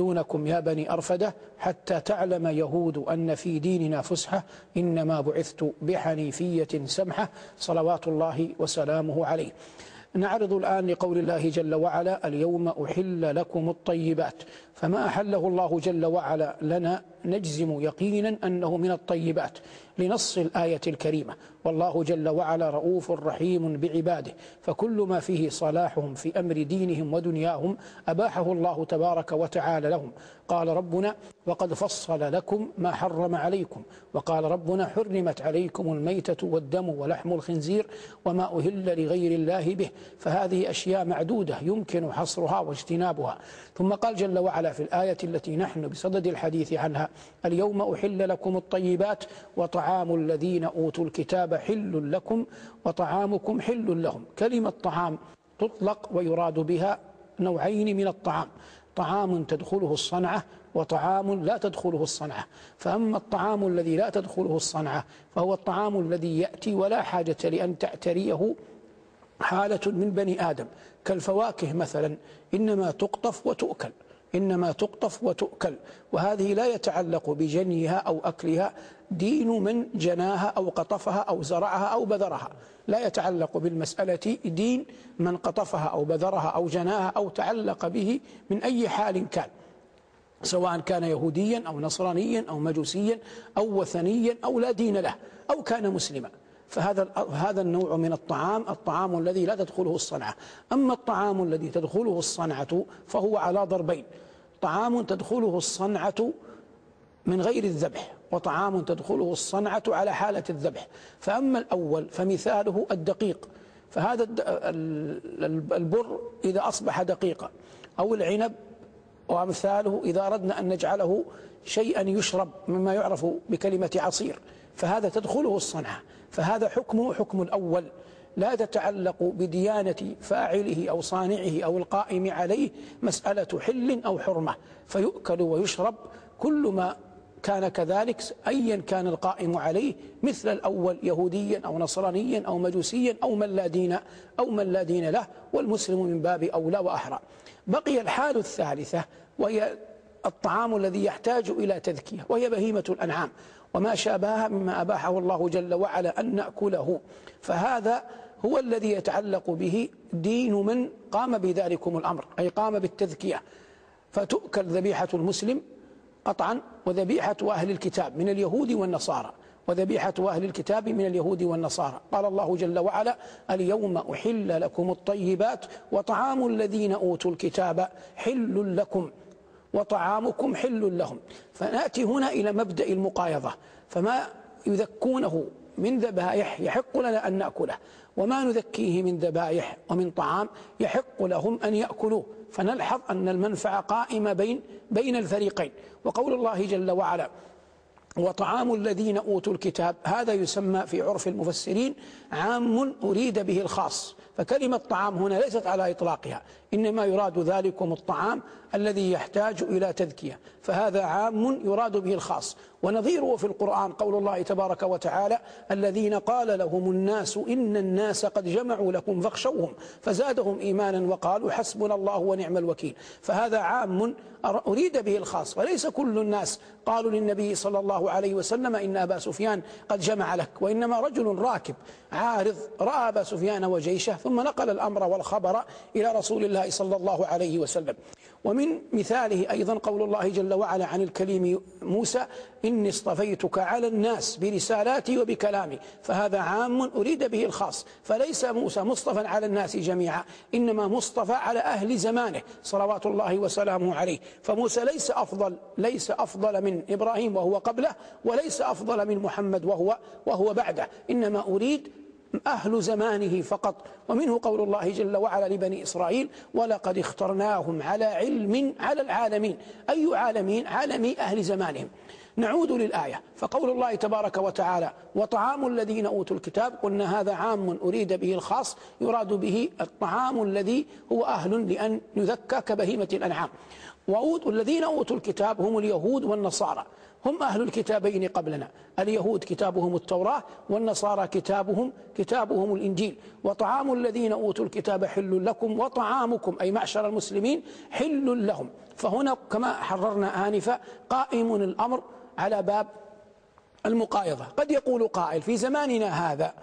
دونكم يا بني أرفدة حتى تعلم يهود أن في ديننا فسحة إنما بعثت بحنيفية سمحة صلوات الله وسلامه عليه. نعرض الآن لقول الله جل وعلا اليوم أحل لكم الطيبات. فما أحله الله جل وعلا لنا؟ نجزم يقينا أنه من الطيبات. لنص الآية الكريمة. والله جل وعلا رؤوف رحيم بعباده. فكل ما فيه صلاحهم في أمر دينهم ودنياهم أباحه الله تبارك وتعالى لهم. قال ربنا وقد فصل لكم ما حرم عليكم. وقال ربنا حرمت عليكم الميتة والدم ولحم الخنزير وما أهل لغير الله به. فهذه أشياء معدودة يمكن حصرها واجتنابها. ثم قال جل وعلا في الآية التي نحن بصدد الحديث عنها اليوم أحل لكم الطيبات وطعام الذين أوتوا الكتاب حل لكم وطعامكم حل لهم. كلمة طعام تطلق ويراد بها نوعين من الطعام. طعام تدخله الصنعة وطعام لا تدخله الصنعة. فأما الطعام الذي لا تدخله الصنعة فهو الطعام الذي يأتي ولا حاجة لأن تعتريه حالة من بني آدم. كالفواكه مثلا إنما تقطف وتؤكل. إنما تقطف وتؤكل. وهذه لا يتعلق بجنيها أو أكلها دين من جناها أو قطفها أو زرعها أو بذرها. لا يتعلق بالمسألة دين من قطفها أو بذرها أو جناها أو تعلق به من أي حال كان. سواء كان يهوديا أو نصرانيا أو مجوسيا أو وثنيا أو لا دين له أو كان مسلما. فهذا هذا النوع من الطعام الطعام الذي لا تدخله الصنعة. أما الطعام الذي تدخله الصنعة فهو على ضربين. طعام تدخله الصنعة من غير الذبح. وطعام تدخله الصنعة على حالة الذبح. فأما الأول فمثاله الدقيق. فهذا البر إذا أصبح دقيقا. أو العنب وأمثاله إذا أردنا أن نجعله شيئا يشرب مما يعرف بكلمة عصير. فهذا تدخله الصنعة. فهذا حكمه حكم الأول. لا تتعلق بديانة فاعله أو صانعه أو القائم عليه مسألة حل أو حرمة. فيؤكل ويشرب كل ما كان كذلك أيا كان القائم عليه مثل الأول يهوديا أو نصرانيا أو مجوسيا أو من لا دين أو من لا دين له والمسلم من باب أولى وأحرى. بقي الحال الثالثة وهي الطعام الذي يحتاج إلى تذكية وهي بهيمة الأنعام. وما شابهها مما أباحه الله جل وعلا أن نأكله. فهذا هو الذي يتعلق به دين من قام بذلكم الأمر أي قام بالتذكية. فتؤكل ذبيحة المسلم قطعا وذبيحة أهل الكتاب من اليهود والنصارى. وذبيحة أهل الكتاب من اليهود والنصارى. قال الله جل وعلا اليوم أحل لكم الطيبات وطعام الذين أوتوا الكتاب حل لكم وطعامكم حل لهم. فنأتي هنا إلى مبدأ المقايضة. فما يذكونه من ذبائح يحق لنا أن نأكله وما نذكيه من ذبائح ومن طعام يحق لهم أن يأكلوه فنلحظ أن المنفعة قائمة بين بين الفريقين. وقول الله جل وعلا وطعام الذين أوتوا الكتاب هذا يسمى في عرف المفسرين عام أريد به الخاص فكلمة طعام هنا ليست على إطلاقها. إنما يراد ذلكم الطعام الذي يحتاج إلى تذكية فهذا عام يراد به الخاص. ونظيره في القرآن قول الله تبارك وتعالى الذين قال لهم الناس إن الناس قد جمعوا لكم فاخشوهم فزادهم إيمانا وقالوا حسبنا الله ونعم الوكيل. فهذا عام أريد به الخاص. وليس كل الناس قالوا للنبي صلى الله عليه وسلم إن أبا سفيان قد جمع لك وإنما رجل راكب عارض رأى أبا سفيان وجيشه ثم نقل الأمر والخبر إلى رسول الله صلى الله عليه وسلم. ومن مثاله أيضا قول الله جل وعلا عن الكليم موسى إني اصطفيتك على الناس برسالاتي وبكلامي فهذا عام أريد به الخاص. فليس موسى مصطفى على الناس جميعا إنما مصطفى على أهل زمانه صلوات الله وسلامه عليه. فموسى ليس أفضل ليس أفضل من إبراهيم وهو قبله وليس أفضل من محمد وهو وهو بعده. إنما أريد أهل زمانه فقط ومنه قول الله جل وعلا لبني إسرائيل ولقد اخترناهم على علم على العالمين أي عالمين؟ عالمي أهل زمانهم. نعود للآية. فقول الله تبارك وتعالى وطعام الذين أوتوا الكتاب قلنا هذا عام أريد به الخاص يراد به الطعام الذي هو أهل لأن يذكى كبهيمة الأنعام. والذين أوتوا الكتاب هم اليهود والنصارى. هم أهل الكتابين قبلنا. اليهود كتابهم التوراة والنصارى كتابهم كتابهم الإنجيل. وطعام الذين أوتوا الكتاب حل لكم وطعامكم أي معشر المسلمين حل لهم. فهنا كما حررنا آنفا قائم الأمر على باب المقايضة. قد يقول قائل في زماننا هذا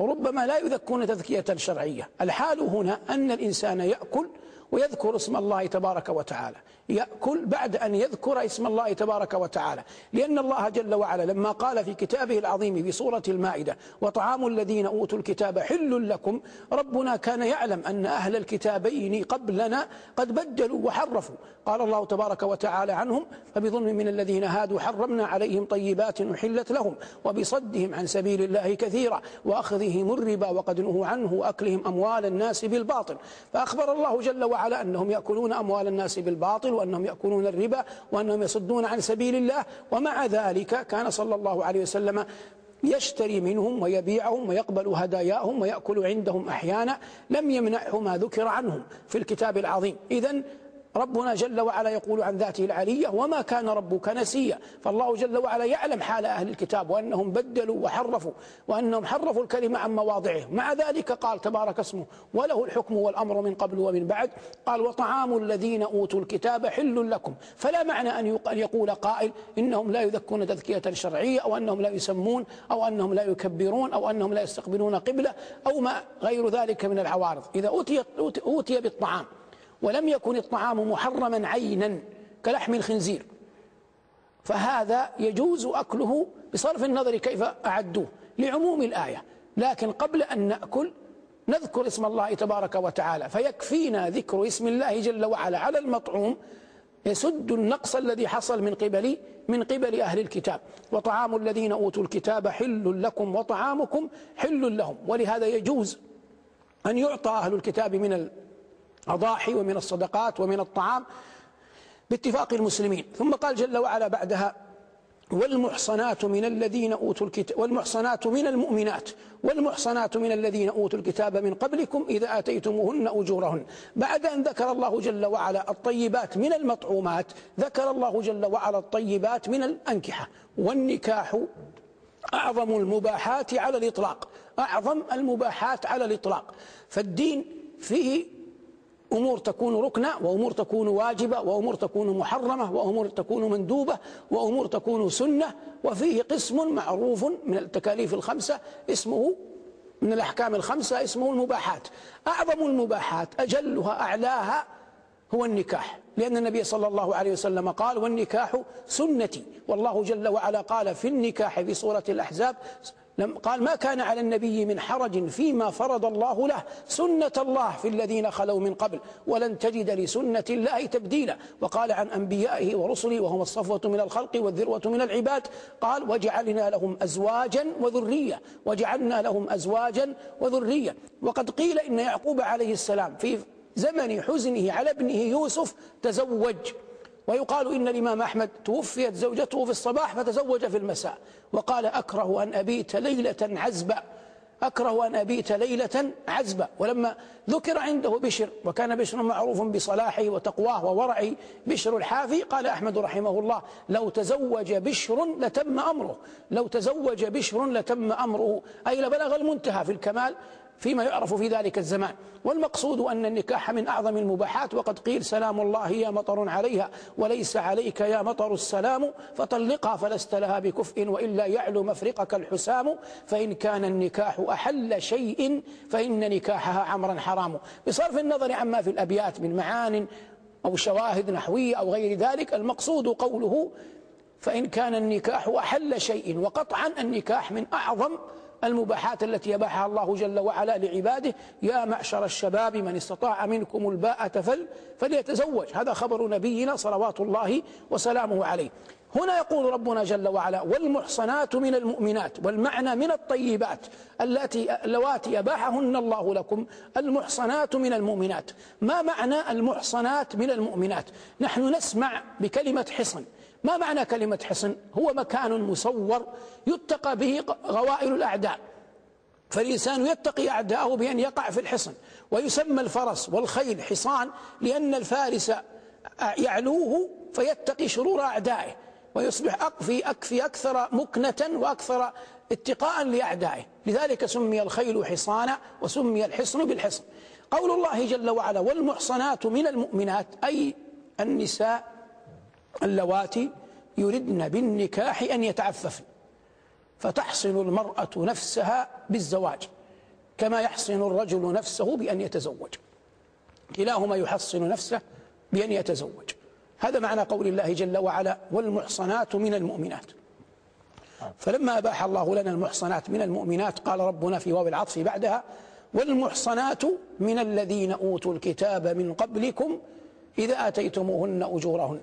ربما لا يذكون تذكية شرعية. الحال هنا أن الإنسان يأكل ويذكر اسم الله تبارك وتعالى. يأكل بعد أن يذكر اسم الله تبارك وتعالى. لأن الله جل وعلا لما قال في كتابه العظيم في سورة المائدة وطعام الذين أوتوا الكتاب حل لكم ربنا كان يعلم أن أهل الكتابين قبلنا قد بدلوا وحرفوا. قال الله تبارك وتعالى عنهم فبظلم من الذين هادوا حرمنا عليهم طيبات أحلت لهم وبصدهم عن سبيل الله كثيرا وأخذهم الربا وقد نهوا عنه وأكلهم أموال الناس بالباطل. فأخبر الله جل وعلا أنهم يأكلون أموال الناس بالباطل وأنهم يأكلون الربا وأنهم يصدون عن سبيل الله ومع ذلك كان صلى الله عليه وسلم يشتري منهم ويبيعهم ويقبل هداياهم ويأكل عندهم أحيانا لم يمنعه ما ذكر عنهم في الكتاب العظيم. إذن ربنا جل وعلا يقول عن ذاته العلية وما كان ربك نسيا. فالله جل وعلا يعلم حال أهل الكتاب وأنهم بدلوا وحرفوا وأنهم حرفوا الكلمة عن مواضعه. مع ذلك قال تبارك اسمه وله الحكم والأمر من قبل ومن بعد. قال وطعام الذين أوتوا الكتاب حل لكم. فلا معنى أن يقول قائل إنهم لا يذكون تذكية شرعية أو أنهم لا يسمون أو أنهم لا يكبرون أو أنهم لا يستقبلون قبلة أو ما غير ذلك من العوارض إذا أوتي, أوتي بالطعام. ولم يكن الطعام محرما عينا كلحم الخنزير. فهذا يجوز أكله بصرف النظر كيف أعدوه لعموم الآية. لكن قبل أن نأكل نذكر اسم الله تبارك وتعالى. فيكفينا ذكر اسم الله جل وعلا على المطعوم. يسد النقص الذي حصل من قبل من قبل أهل الكتاب. وطعام الذين أوتوا الكتاب حل لكم وطعامكم حل لهم. ولهذا يجوز أن يعطى أهل الكتاب من أضاحي ومن الصدقات ومن الطعام باتفاق المسلمين. ثم قال جل وعلا بعدها والمحصنات من الذين أوتوا الكتاب والمحصنات من المؤمنات والمحصنات من الذين أوتوا الكتاب من قبلكم إذا آتيتموهن أجورهن. بعد أن ذكر الله جل وعلا الطيبات من المطعومات ذكر الله جل وعلا الطيبات من الأنكحة. والنكاح أعظم المباحات على الإطلاق أعظم المباحات على الإطلاق. فالدين فيه أمور تكون ركنة وأمور تكون واجبة وأمور تكون محرمة وأمور تكون مندوبة وأمور تكون سنة وفيه قسم معروف من التكاليف الخمسة اسمه من الأحكام الخمسة اسمه المباحات. أعظم المباحات أجلها أعلاها هو النكاح. لأن النبي صلى الله عليه وسلم قال والنكاح سنتي. والله جل وعلا قال في النكاح في سورة الأحزاب قال ما كان على النبي من حرج فيما فرض الله له سنة الله في الذين خلوا من قبل ولن تجد لسنة الله تبديلا. وقال عن أنبيائه ورسله وهم الصفوة من الخلق والذروة من العباد قال وجعلنا لهم أزواجا وذرية وجعلنا لهم أزواجا وذرية. وقد قيل إن يعقوب عليه السلام في زمن حزنه على ابنه يوسف تزوج. ويقال إن الإمام أحمد توفيت زوجته في الصباح فتزوج في المساء. وقال أكره أن أبيت ليلة عزبا أكره أن أبيت ليلة عزبا ولما ذكر عنده بشر وكان بشر معروف بصلاحه وتقواه وورعه بشر الحافي قال أحمد رحمه الله لو تزوج بشر لتم أمره. لو تزوج بشر لتم أمره. أي لبلغ المنتهى في الكمال. فيما يعرف في ذلك الزمان. والمقصود أن النكاح من أعظم المباحات وقد قيل سلام الله يا مطر عليها وليس عليك يا مطر السلام فطلقها فلست لها بكفء وإلا يعلو مفرقك الحسام. فإن كان النكاح أحل شيء فإن نكاحها عمرا حرام. بصرف النظر عما في الأبيات من معان أو شواهد نحوية أو غير ذلك المقصود قوله فإن كان النكاح أحل شيء وقطعا النكاح من أعظم المباحات التي يباحها الله جل وعلا لعباده. يا معشر الشباب من استطاع منكم الباءة فل فليتزوج. هذا خبر نبينا صلوات الله وسلامه عليه. هنا يقول ربنا جل وعلا والمحصنات من المؤمنات والمعنى من الطيبات التي اللواتي يباحهن الله لكم المحصنات من المؤمنات. ما معنى المحصنات من المؤمنات؟ نحن نسمع بكلمة حصن. ما معنى كلمة حصن؟ هو مكان مصور يتقى به غوائل الأعداء. فالإنسان يتقي أعداءه بأن يقع في الحصن ويسمى الفرس والخيل حصان لأن الفارس يعلوه فيتقي شرور أعدائه ويصبح أقفي أكفي أكثر مكنة وأكثر اتقاء لأعدائه. لذلك سمي الخيل حصانا وسمي الحصن بالحصن. قول الله جل وعلا والمحصنات من المؤمنات أي النساء اللواتي يردن بالنكاح أن يتعففن فتحصن المرأة نفسها بالزواج كما يحصن الرجل نفسه بأن يتزوج. كلاهما يحصن نفسه بأن يتزوج. هذا معنى قول الله جل وعلا والمحصنات من المؤمنات فلما أباح الله لنا المحصنات من المؤمنات قال ربنا في واو العطف بعدها والمحصنات من الذين أوتوا الكتاب من قبلكم إذا آتيتموهن أجورهن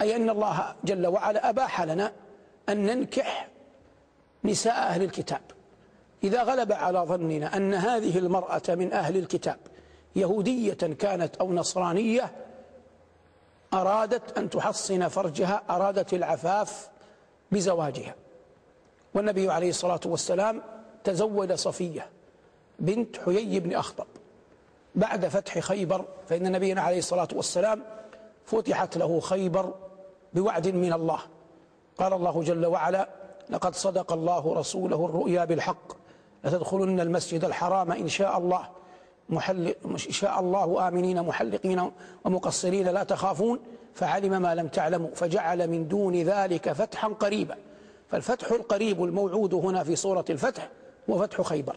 أي أن الله جل وعلا أباح لنا أن ننكح نساء أهل الكتاب. إذا غلب على ظننا أن هذه المرأة من أهل الكتاب يهودية كانت أو نصرانية أرادت أن تحصن فرجها أرادت العفاف بزواجها. والنبي عليه الصلاة والسلام تزوج صفية بنت حيي بن أخطب. بعد فتح خيبر فإن نبينا عليه الصلاة والسلام فتحت له خيبر بوعد من الله. قال الله جل وعلا لقد صدق الله رسوله الرؤيا بالحق لتدخلن المسجد الحرام إن شاء الله. محل إن شاء الله آمنين محلقين ومقصرين لا تخافون. فعلم ما لم تعلموا فجعل من دون ذلك فتحا قريبا. فالفتح القريب الموعود هنا في سورة الفتح هو فتح خيبر.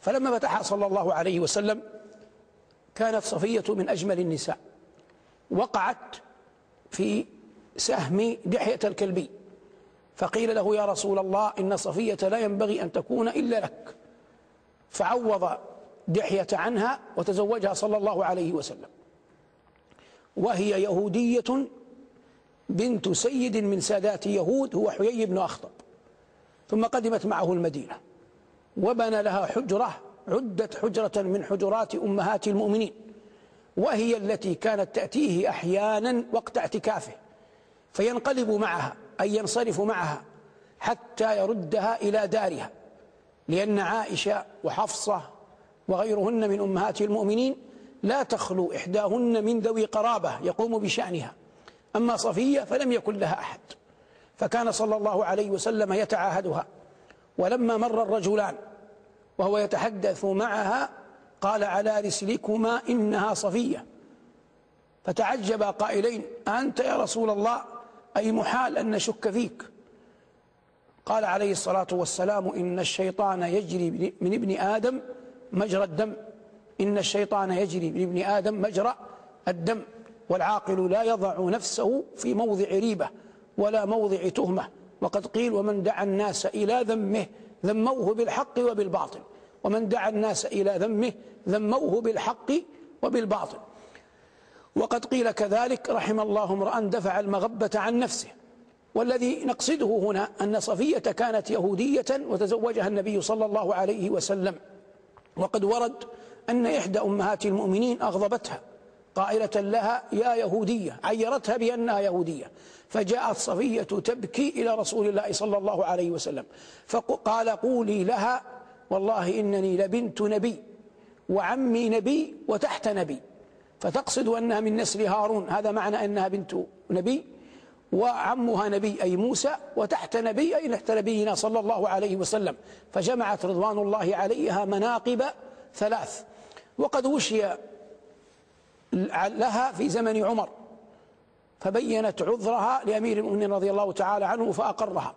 فلما فتح صلى الله عليه وسلم كانت صفية من أجمل النساء. وقعت في سهم دحية الكلبي. فقيل له يا رسول الله إن صفية لا ينبغي أن تكون إلا لك. فعوض دحية عنها وتزوجها صلى الله عليه وسلم. وهي يهودية بنت سيد من سادات يهود هو حيي بن أخطب. ثم قدمت معه المدينة. وبنى لها حجرة عدت حجرة من حجرات أمهات المؤمنين. وهي التي كانت تأتيه أحيانا وقت اعتكافه. فينقلب معها أي ينصرف معها حتى يردها إلى دارها لأن عائشة وحفصة وغيرهن من أمهات المؤمنين لا تخلو إحداهن من ذوي قرابة يقوم بشأنها. أما صفية فلم يكن لها أحد فكان صلى الله عليه وسلم يتعاهدها. ولما مر الرجلان وهو يتحدث معها قال على رسلكما إنها صفية. فتعجب قائلين أنت يا رسول الله أي محال أن نشك فيك. قال عليه الصلاة والسلام إن الشيطان يجري من ابن آدم مجرى الدم. إن الشيطان يجري من ابن آدم مجرى الدم. والعاقل لا يضع نفسه في موضع ريبة ولا موضع تهمة. وقد قيل ومن دعا الناس إلى ذمه ذموه بالحق وبالباطل. ومن دعا الناس إلى ذمه ذموه بالحق وبالباطل. وقد قيل كذلك رحم الله امرأ دفع المغبة عن نفسه. والذي نقصده هنا أن صفية كانت يهودية وتزوجها النبي صلى الله عليه وسلم. وقد ورد أن إحدى أمهات المؤمنين أغضبتها قائلة لها يا يهودية عيرتها بأنها يهودية. فجاءت صفية تبكي إلى رسول الله صلى الله عليه وسلم. فقال قولي لها والله إنني لبنت نبي وعمي نبي وتحت نبي. فتقصد أنها من نسل هارون. هذا معنى أنها بنت نبي وعمها نبي أي موسى وتحت نبي أي تحت نبينا صلى الله عليه وسلم. فجمعت رضوان الله عليها مناقب ثلاث. وقد وشي لها في زمن عمر فبينت عذرها لأمير المؤمنين رضي الله تعالى عنه فأقرها.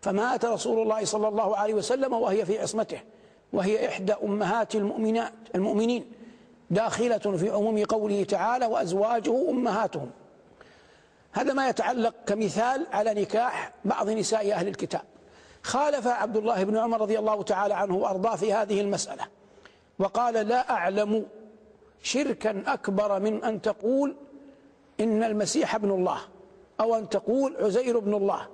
فمات رسول الله صلى الله عليه وسلم وهي في عصمته وهي إحدى أمهات المؤمنات المؤمنين. داخلة في عموم قوله تعالى وأزواجه أمهاتهم هذا ما يتعلق كمثال على نكاح بعض نساء أهل الكتاب. خالف عبد الله بن عمر رضي الله تعالى عنه وأرضاه في هذه المسألة. وقال لا أعلم شركا أكبر من أن تقول إن المسيح ابن الله أو أن تقول عزير ابن الله.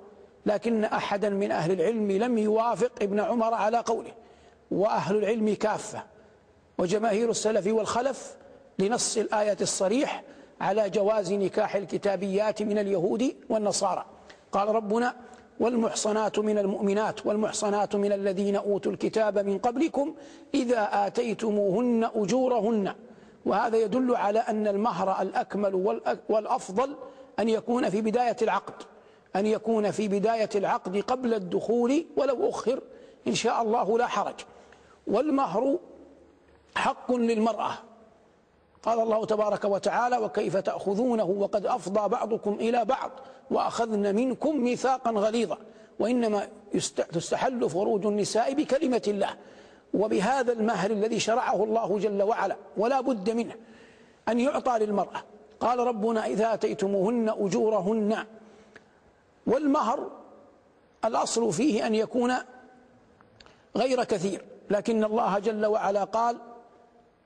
لكن أحدا من أهل العلم لم يوافق ابن عمر على قوله. وأهل العلم كافة. وجماهير السلف والخلف لنص الآية الصريح على جواز نكاح الكتابيات من اليهود والنصارى. قال ربنا والمحصنات من المؤمنات والمحصنات من الذين أوتوا الكتاب من قبلكم إذا آتيتموهن أجورهن. وهذا يدل على أن المهر الأكمل والأفضل أن يكون في بداية العقد أن يكون في بداية العقد قبل الدخول ولو أخر. إن شاء الله لا حرج. والمهر حق للمرأة. قال الله تبارك وتعالى وكيف تأخذونه وقد أفضى بعضكم إلى بعض وأخذن منكم ميثاقا غليظا. وإنما تستحل فروج النساء بكلمة الله. وبهذا المهر الذي شرعه الله جل وعلا ولا بد منه أن يعطى للمرأة. قال ربنا إذا أتيتموهن أجورهن. والمهر الأصل فيه أن يكون غير كثير. لكن الله جل وعلا قال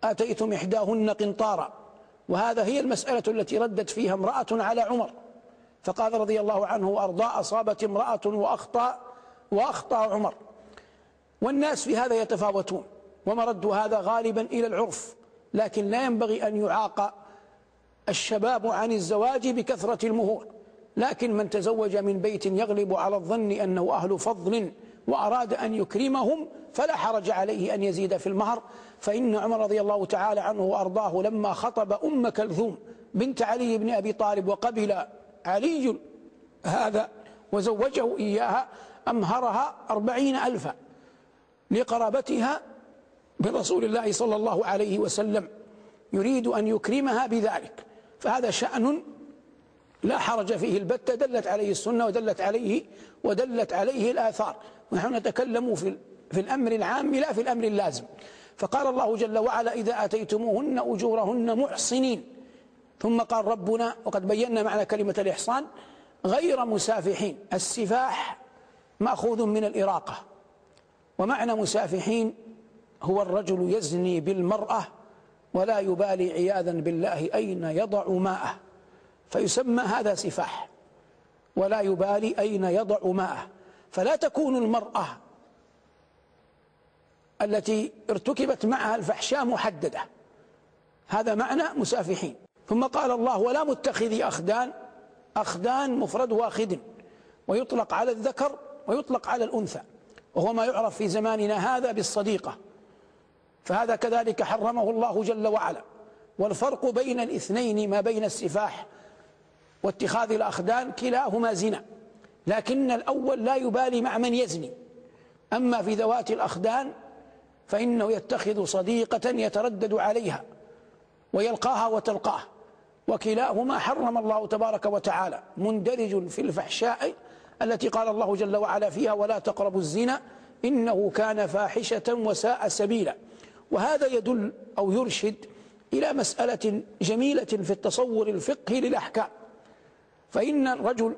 آتيتم إحداهن قنطارا. وهذا هي المسألة التي ردت فيها امرأة على عمر. فقال رضي الله عنه وأرضاء أصابت امرأة وأخطأ وأخطأ عمر. والناس في هذا يتفاوتون ومرد هذا غالبا إلى العرف. لكن لا ينبغي أن يعاق الشباب عن الزواج بكثرة المهور. لكن من تزوج من بيت يغلب على الظن أنه أهل فضل وأراد أن يكرمهم فلا حرج عليه أن يزيد في المهر. فإن عمر رضي الله تعالى عنه وأرضاه لما خطب أم كلثوم بنت علي بن أبي طالب وقبل علي هذا وزوجه إياها أمهرها أربعين ألفا لقرابتها برسول الله صلى الله عليه وسلم يريد أن يكرمها بذلك. فهذا شأن لا حرج فيه البتة دلت عليه السنة ودلت عليه ودلت عليه الآثار. ونحن نتكلم في في الأمر العام لا في الأمر اللازم. فقال الله جل وعلا إذا آتيتموهن أجورهن محصنين. ثم قال ربنا وقد بينا معنى كلمة الإحصان غير مسافحين. السفاح مأخوذ من الإراقة. ومعنى مسافحين هو الرجل يزني بالمرأة ولا يبالي عياذا بالله أين يضع ماءه. فيسمى هذا سفاح. ولا يبالي أين يضع ماءه. فلا تكون المرأة التي ارتكبت معها الفحشاء محددة. هذا معنى مسافحين. ثم قال الله ولا متخذي أخدان أخدان مفرد واخد ويطلق على الذكر ويطلق على الأنثى. وهو ما يعرف في زماننا هذا بالصديقة. فهذا كذلك حرمه الله جل وعلا. والفرق بين الاثنين ما بين السفاح واتخاذ الأخدان كلاهما زنا. لكن الأول لا يبالي مع من يزني. أما في ذوات الأخدان فإنه يتخذ صديقة يتردد عليها ويلقاها وتلقاه. وكلاهما حرم الله تبارك وتعالى مندرج في الفحشاء التي قال الله جل وعلا فيها ولا تقربوا الزنا إنه كان فاحشة وساء سبيلا. وهذا يدل أو يرشد إلى مسألة جميلة في التصور الفقهي للأحكام. فإن الرجل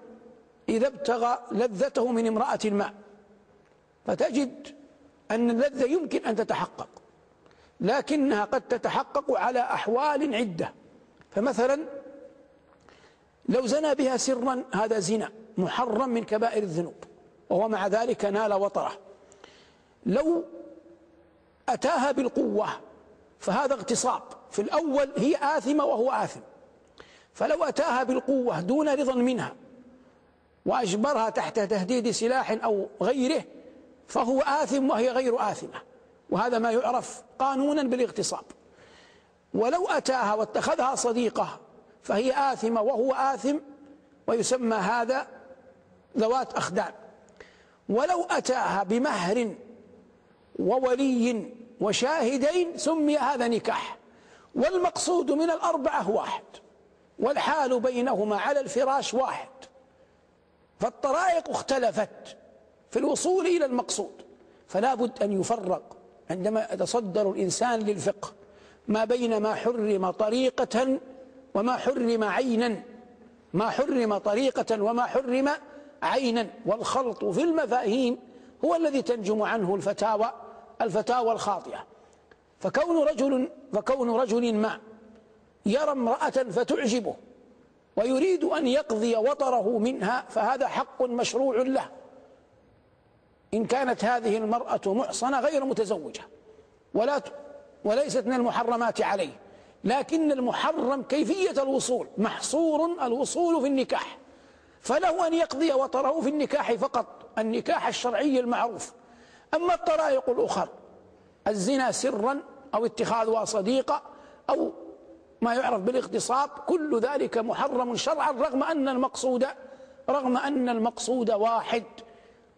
إذا ابتغى لذته من امرأة ما. فتجد أن اللذة يمكن أن تتحقق لكنها قد تتحقق على أحوال عدة. فمثلا لو زنى بها سرا هذا زنا محرم من كبائر الذنوب وهو مع ذلك نال وطره. لو أتاها بالقوة فهذا اغتصاب في الأول هي آثمة وهو آثم. فلو أتاها بالقوة دون رضا منها وأجبرها تحت تهديد سلاح أو غيره فهو آثم وهي غير آثمة. وهذا ما يعرف قانونا بالاغتصاب. ولو أتاها واتخذها صديقة فهي آثمة وهو آثم ويسمى هذا ذوات أخدان. ولو أتاها بمهر وولي وشاهدين سمي هذا نكاح. والمقصود من الأربعة واحد والحال بينهما على الفراش واحد. فالطرائق اختلفت في الوصول إلى المقصود فلا بد أن يفرق. عندما يتصدر الإنسان للفقه ما بين ما حرم طريقة وما حرم عينا ما حرم طريقة وما حرم عينا. والخلط في المفاهيم هو الذي تنجم عنه الفتاوى الفتاوى الخاطئة. فكون رجل فكون رجل ما يرى امرأة فتعجبه ويريد أن يقضي وطره منها فهذا حق مشروع له. إن كانت هذه المرأة محصنة غير متزوجة ولا وليست من المحرمات عليه. لكن المحرم كيفية الوصول؟ محصور الوصول في النكاح. فله أن يقضي وطره في النكاح فقط النكاح الشرعي المعروف. أما الطرائق الأخر الزنا سرا أو اتخاذها صديقة أو ما يعرف بالاغتصاب كل ذلك محرم شرعا رغم أن المقصود رغم أن المقصود واحد.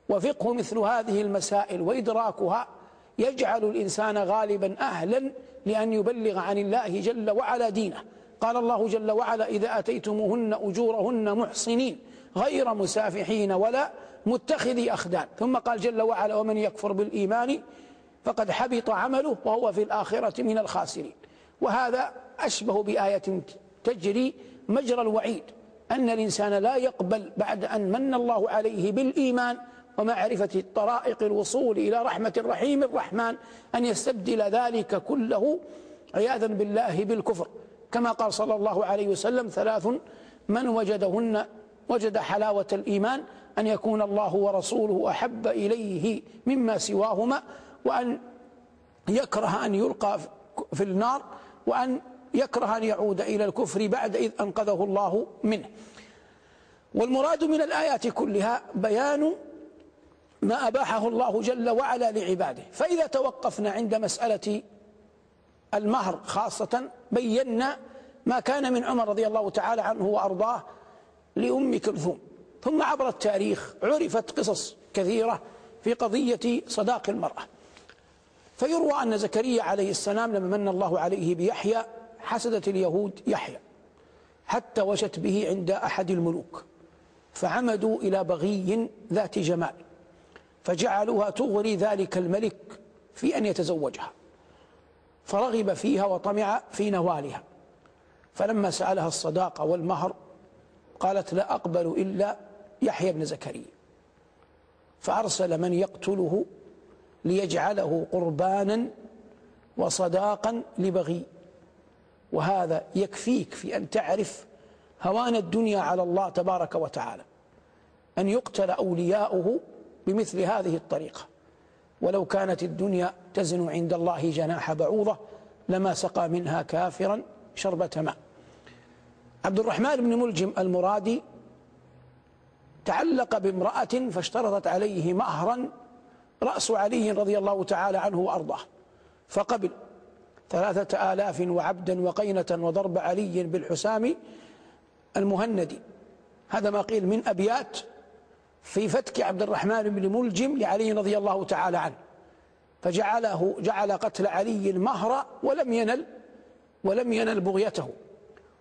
وفقه مثل هذه المسائل وإدراكها يجعل الإنسان غالبا أهلا لأن يبلغ عن الله جل وعلا دينه. قال الله جل وعلا إذا أتيتموهن أجورهن محصنين غير مسافحين ولا متخذي أخدان. ثم قال جل وعلا ومن يكفر بالإيمان فقد حبط عمله وهو في الآخرة من الخاسرين. وهذا أشبه بآية تجري مجرى الوعيد أن الإنسان لا يقبل بعد أن من الله عليه بالإيمان ومعرفة طرائق الوصول إلى رحمة الرحيم الرحمن أن يستبدل ذلك كله عياذا بالله بالكفر. كما قال صلى الله عليه وسلم ثلاث من وجدهن وجد حلاوة الإيمان أن يكون الله ورسوله أحب إليه مما سواهما وأن يكره أن يلقى في النار وأن يكره أن يعود إلى الكفر بعد إذ أنقذه الله منه. والمراد من الآيات كلها بيان ما أباحه الله جل وعلا لعباده. فإذا توقفنا عند مسألة المهر خاصة بينا ما كان من عمر رضي الله تعالى عنه وأرضاه لأم كلثوم. ثم عبر التاريخ عرفت قصص كثيرة في قضية صداق المرأة. فيروى أن زكريا عليه السلام لما من الله عليه بيحيى حسدت اليهود يحيى حتى وشت به عند أحد الملوك فعمدوا إلى بغي ذات جمال فجعلوها تغري ذلك الملك في أن يتزوجها فرغب فيها وطمع في نوالها فلما سألها الصداقة والمهر قالت لا أقبل إلا يحيى بن زكريا فأرسل من يقتله ليجعله قربانا وصداقا لبغي. وهذا يكفيك في أن تعرف هوان الدنيا على الله تبارك وتعالى أن يقتل أولياؤه بمثل هذه الطريقة. ولو كانت الدنيا تزن عند الله جناح بعوضة لما سقى منها كافرا شربة ماء. عبد الرحمن بن ملجم المرادي تعلق بامرأة فاشترطت عليه مهرا رأس علي رضي الله تعالى عنه وأرضاه فقبل ثلاثة آلاف وعبدا وقينة وضرب علي بالحسام المهندي هذا ما قيل من أبيات في فتك عبد الرحمن بن ملجم لعلي رضي الله تعالى عنه. فجعله جعل قتل علي مهرا ولم ينل ولم ينل بغيته.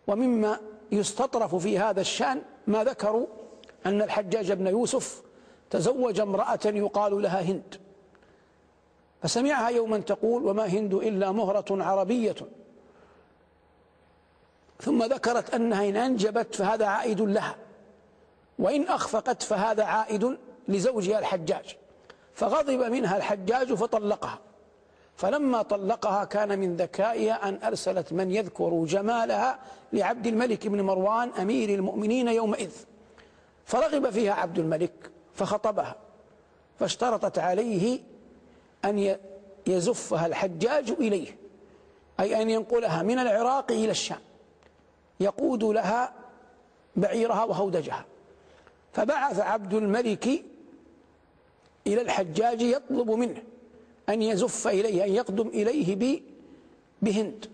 ومما يستطرف في هذا الشأن ما ذكروا أن الحجاج بن يوسف تزوج امرأة يقال لها هند. فسمعها يوما تقول وما هند إلا مهرة عربية. ثم ذكرت أنها إن أنجبت فهذا عائد لها وإن أخفقت فهذا عائد لزوجها الحجاج. فغضب منها الحجاج فطلقها. فلما طلقها كان من ذكائها أن أرسلت من يذكر جمالها لعبد الملك بن مروان أمير المؤمنين يومئذ. فرغب فيها عبد الملك فخطبها فاشترطت عليه أن يزفها الحجاج إليه. أي أن ينقلها من العراق إلى الشام. يقود لها بعيرها وهودجها. فبعث عبد الملك إلى الحجاج يطلب منه أن يزف إليه أن يقدم إليه بهند.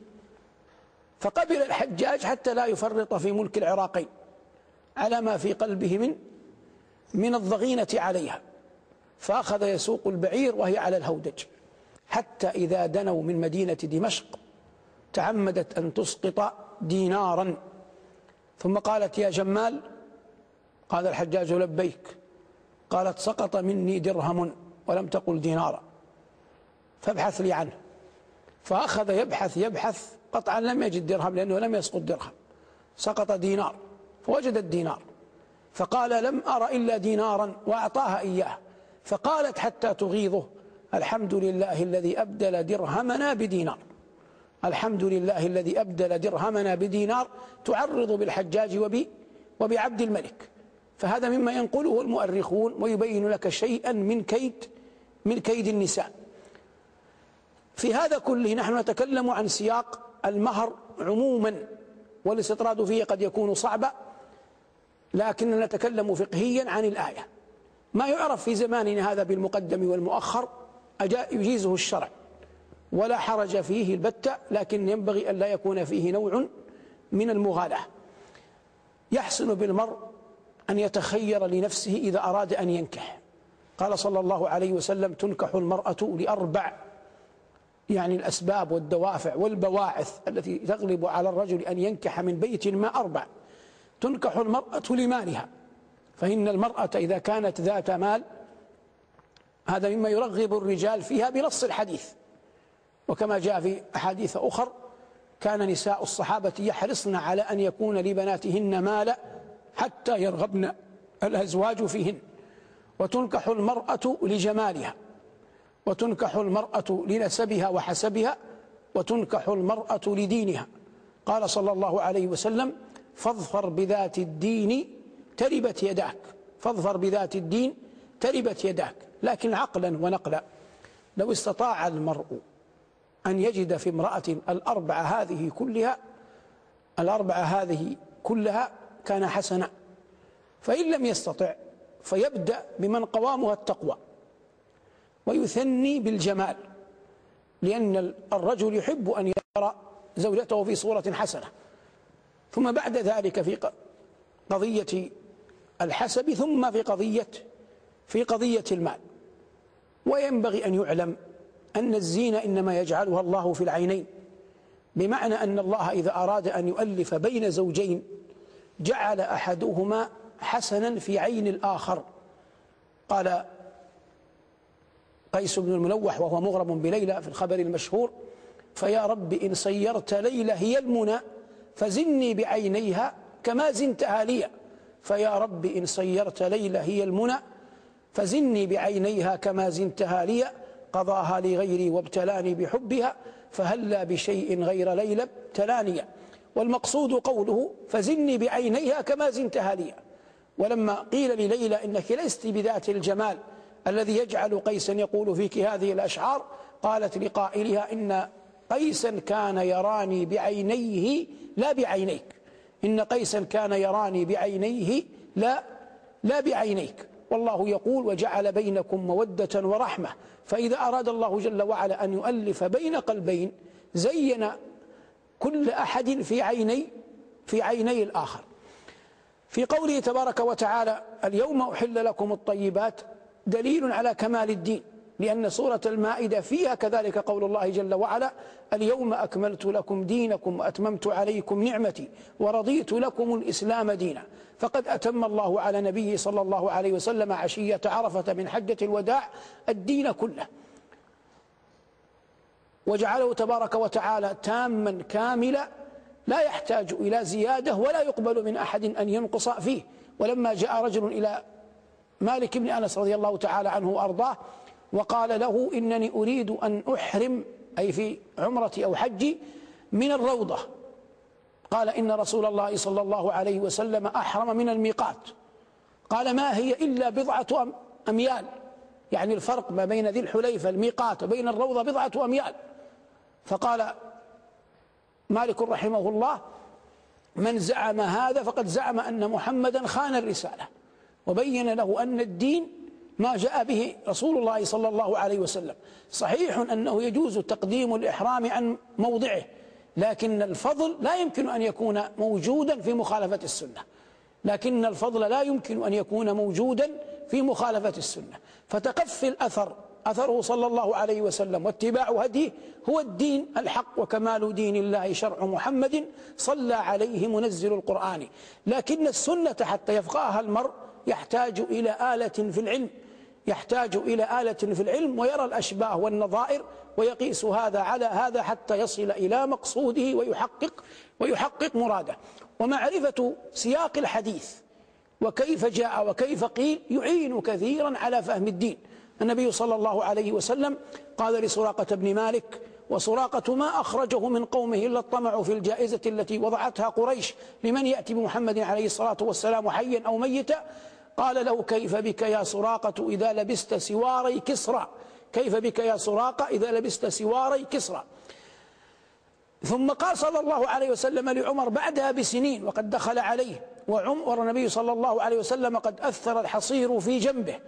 فقبل الحجاج حتى لا يفرط في ملك العراقين على ما في قلبه من من الضغينة عليها. فأخذ يسوق البعير وهي على الهودج. حتى إذا دنوا من مدينة دمشق تعمدت أن تسقط دينارا. ثم قالت يا جمال قال الحجاج لبيك قالت سقط مني درهم ولم تقل دينارا. فابحث لي عنه. فأخذ يبحث يبحث قطعا لم يجد درهم لأنه لم يسقط درهم. سقط دينار فوجد الدينار فقال لم أر إلا دينارا وأعطاها إياه. فقالت حتى تغيظه الحمد لله الذي أبدل درهمنا بدينار. الحمد لله الذي أبدل درهمنا بدينار تعرض بالحجاج وب وبعبد الملك. فهذا مما ينقله المؤرخون ويبين لك شيئا من كيد من كيد النساء. في هذا كله نحن نتكلم عن سياق المهر عموما والاستطراد فيه قد يكون صعبا لكننا نتكلم فقهيا عن الآية. ما يعرف في زماننا هذا بالمقدم والمؤخر يجيزه الشرع. ولا حرج فيه البتة لكن ينبغي أن لا يكون فيه نوع من المغالاة. يحسن بالمرء أن يتخير لنفسه إذا أراد أن ينكح. قال صلى الله عليه وسلم تنكح المرأة لأربع يعني الأسباب والدوافع والبواعث التي تغلب على الرجل أن ينكح من بيت ما أربع. تنكح المرأة لمالها. فإن المرأة إذا كانت ذات مال هذا مما يرغب الرجال فيها بنص الحديث. وكما جاء في أحاديث أخر كان نساء الصحابة يحرصن على أن يكون لبناتهن مال حتى يرغبن الأزواج فيهن. وتنكح المرأة لجمالها وتنكح المرأة لنسبها وحسبها وتنكح المرأة لدينها. قال صلى الله عليه وسلم فاظفر بذات الدين تربت يداك فاظفر بذات الدين تربت يداك لكن عقلا ونقلا. لو استطاع المرء أن يجد في امرأة الأربعة هذه كلها الأربعة هذه كلها كان حسنا. فإن لم يستطع فيبدأ بمن قوامها التقوى ويثني بالجمال لأن الرجل يحب أن يرى زوجته في صورة حسنة. ثم بعد ذلك في قضية الحسب ثم في قضية في قضية المال. وينبغي أن يعلم أن الزينة إنما يجعلها الله في العينين بمعنى أن الله إذا أراد أن يؤلف بين زوجين جعل أحدهما حسنا في عين الآخر. قال قيس بن الملوح وهو مغرم بليلى في الخبر المشهور فيا رب إن صيرت ليلى هي المنى فزني بعينيها كما زنتها لي. فيا رب إن صيرت ليلى هي المنى فزني بعينيها كما زنتها لي قضاها لغيري وابتلاني بحبها فهلا بشيء غير ليلى ابتلاني. والمقصود قوله فزني بعينيها كما زنتها لي. ولما قيل لليلى إنك لست بذات الجمال الذي يجعل قيسا يقول فيك هذه الأشعار قالت لقائلها إن قيسا كان يراني بعينيه لا بعينيك. إن قيسا كان يراني بعينيه لا لا بعينيك. والله يقول وجعل بينكم مودة ورحمة. فإذا أراد الله جل وعلا أن يؤلف بين قلبين زين كل أحد في عيني في عيني الآخر. في قوله تبارك وتعالى اليوم أحل لكم الطيبات دليل على كمال الدين. لأن سورة المائدة فيها كذلك قول الله جل وعلا اليوم أكملت لكم دينكم وأتممت عليكم نعمتي ورضيت لكم الإسلام دينا. فقد أتم الله على نبيه صلى الله عليه وسلم عشية عرفة من حجة الوداع الدين كله. وجعله تبارك وتعالى تاما كاملا لا يحتاج إلى زيادة ولا يقبل من أحد أن ينقص فيه. ولما جاء رجل إلى مالك بن أنس رضي الله تعالى عنه وأرضاه وقال له إنني أريد أن أحرم أي في عمرتي أو حجي من الروضة. قال إن رسول الله صلى الله عليه وسلم أحرم من الميقات. قال ما هي إلا بضعة أميال. يعني الفرق ما بين ذي الحليفة الميقات وبين الروضة بضعة أميال. فقال مالك رحمه الله من زعم هذا فقد زعم أن محمدا خان الرسالة وبين له أن الدين ما جاء به رسول الله صلى الله عليه وسلم. صحيح أنه يجوز تقديم الإحرام عن موضعه لكن الفضل لا يمكن أن يكون موجودا في مخالفة السنة. لكن الفضل لا يمكن أن يكون موجودا في مخالفة السنة. فتقفي الأثر أثره صلى الله عليه وسلم واتباع هديه هو الدين الحق وكمال دين الله شرع محمد صلى عليه منزل القرآن. لكن السنة حتى يفقهها المرء يحتاج إلى آلة في العلم. يحتاج إلى آلة في العلم ويرى الأشباه والنظائر ويقيس هذا على هذا حتى يصل إلى مقصوده ويحقق ويحقق مراده. ومعرفة سياق الحديث وكيف جاء وكيف قيل يعين كثيرا على فهم الدين. النبي صلى الله عليه وسلم قال لسراقة بن مالك وسراقة ما أخرجه من قومه إلا الطمع في الجائزة التي وضعتها قريش لمن يأتي بمحمد عليه الصلاة والسلام حيا أو ميتا؟ قال له كيف بك يا سراقة إذا لبست سواري كسرى؟ كيف بك يا سراقة إذا لبست سواري كسرى؟ ثم قال صلى الله عليه وسلم لعمر بعدها بسنين وقد دخل عليه وعمر النبي صلى الله عليه وسلم قد أثر الحصير في جنبه.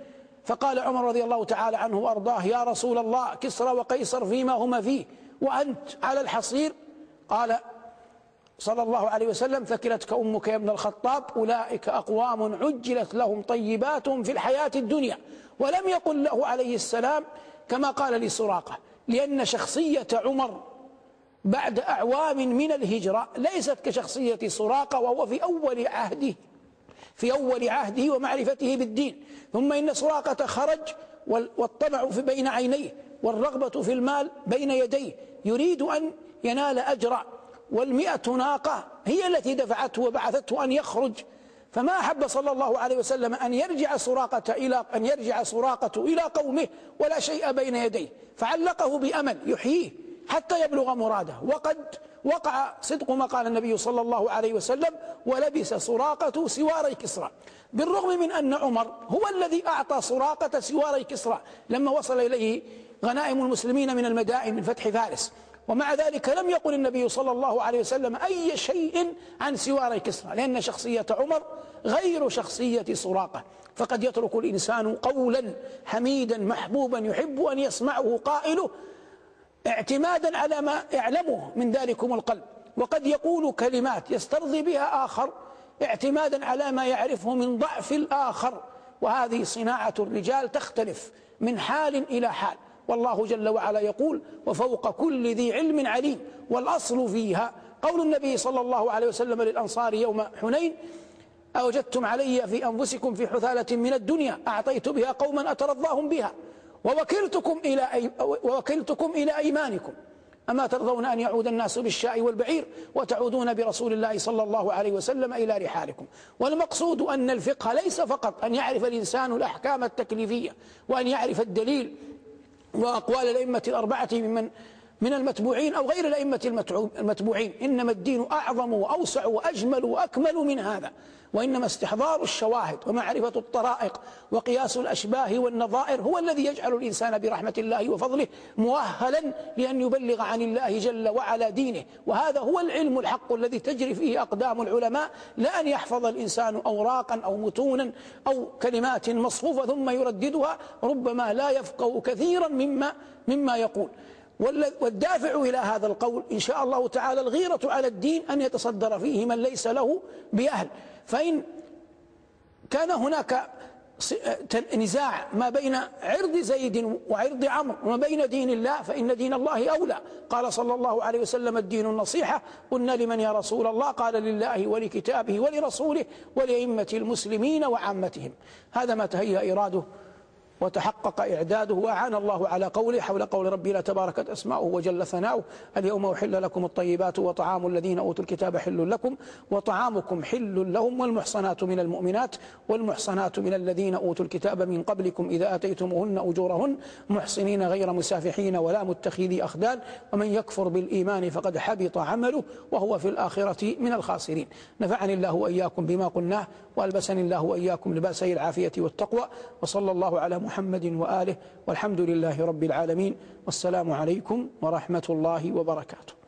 فقال عمر رضي الله تعالى عنه وأرضاه يا رسول الله كسرى وقيصر فيما هما فيه وأنت على الحصير؟ قال صلى الله عليه وسلم ثكلتك أمك يا ابن الخطاب أولئك أقوام عجلت لهم طيباتهم في الحياة الدنيا. ولم يقل له عليه السلام كما قال لسراقة لأن شخصية عمر بعد أعوام من الهجرة ليست كشخصية سراقة وهو في أول عهده في أول عهده ومعرفته بالدين. ثم إن سراقة خرج والطمع في بين عينيه والرغبة في المال بين يديه يريد أن ينال أجرا والمئة ناقة هي التي دفعته وبعثته أن يخرج. فما أحب صلى الله عليه وسلم أن يرجع سراقة إلى أن يرجع سراقة إلى قومه ولا شيء بين يديه فعلقه بأمل يحييه حتى يبلغ مراده. وقد وقع صدق ما قال النبي صلى الله عليه وسلم ولبس سراقة سواري كسرى. بالرغم من أن عمر هو الذي أعطى سراقة سواري كسرى لما وصل إليه غنائم المسلمين من المدائن من فتح فارس. ومع ذلك لم يقل النبي صلى الله عليه وسلم أي شيء عن سواري كسرى لأن شخصية عمر غير شخصية سراقة. فقد يترك الإنسان قولا حميدا محبوبا يحب أن يسمعه قائله اعتمادا على ما يعلمه من ذلكم القلب. وقد يقول كلمات يسترضي بها آخر اعتمادا على ما يعرفه من ضعف الآخر. وهذه صناعة الرجال تختلف من حال إلى حال. والله جل وعلا يقول وفوق كل ذي علم عليم والأصل فيها قول النبي صلى الله عليه وسلم للأنصار يوم حنين أوجدتم علي في أنفسكم في حثالة من الدنيا أعطيت بها قوما أترضاهم بها ووكلتكم إلى أي ووكلتكم إلى أيمانكم. أما ترضون أن يعود الناس بالشاء والبعير وتعودون برسول الله صلى الله عليه وسلم إلى رحالكم. والمقصود أن الفقه ليس فقط أن يعرف الإنسان الأحكام التكليفية وأن يعرف الدليل وأقوال الأئمة الأربعة ممن من المتبوعين أو غير الأئمة المتبوعين. إنما الدين أعظم وأوسع وأجمل وأكمل من هذا. وإنما استحضار الشواهد ومعرفة الطرائق وقياس الأشباه والنظائر هو الذي يجعل الإنسان برحمة الله وفضله مؤهلا لأن يبلغ عن الله جل وعلا دينه. وهذا هو العلم الحق الذي تجري فيه أقدام العلماء لا أن يحفظ الإنسان أوراقا أو متونا أو كلمات مصفوفة ثم يرددها ربما لا يفقه كثيرا مما مما يقول. والدافع إلى هذا القول إن شاء الله تعالى الغيرة على الدين أن يتصدر فيه من ليس له بأهل. فإن كان هناك نزاع ما بين عرض زيد وعرض عمرو وما بين دين الله فإن دين الله أولى. قال صلى الله عليه وسلم الدين النصيحة. قلنا لمن يا رسول الله؟ قال لله ولكتابه ولرسوله ولأئمة المسلمين وعامتهم. هذا ما تهيأ إراده وتحقق إعداده وأعان الله على قوله حول قول ربي لا تباركت أسماؤه وجل ثناؤه اليوم أحل لكم الطيبات وطعام الذين أوتوا الكتاب حل لكم وطعامكم حل لهم والمحصنات من المؤمنات والمحصنات من الذين أوتوا الكتاب من قبلكم إذا أتيتموهن أجورهن محصنين غير مسافحين ولا متخذي أخدان ومن يكفر بالإيمان فقد حبط عمله وهو في الآخرة من الخاسرين نفعني الله وإياكم بما قلناه وألبسني الله وإياكم لباسي العافية والتقوى وصلى الله على محمد محمد وآله والحمد لله رب العالمين والسلام عليكم ورحمة الله وبركاته.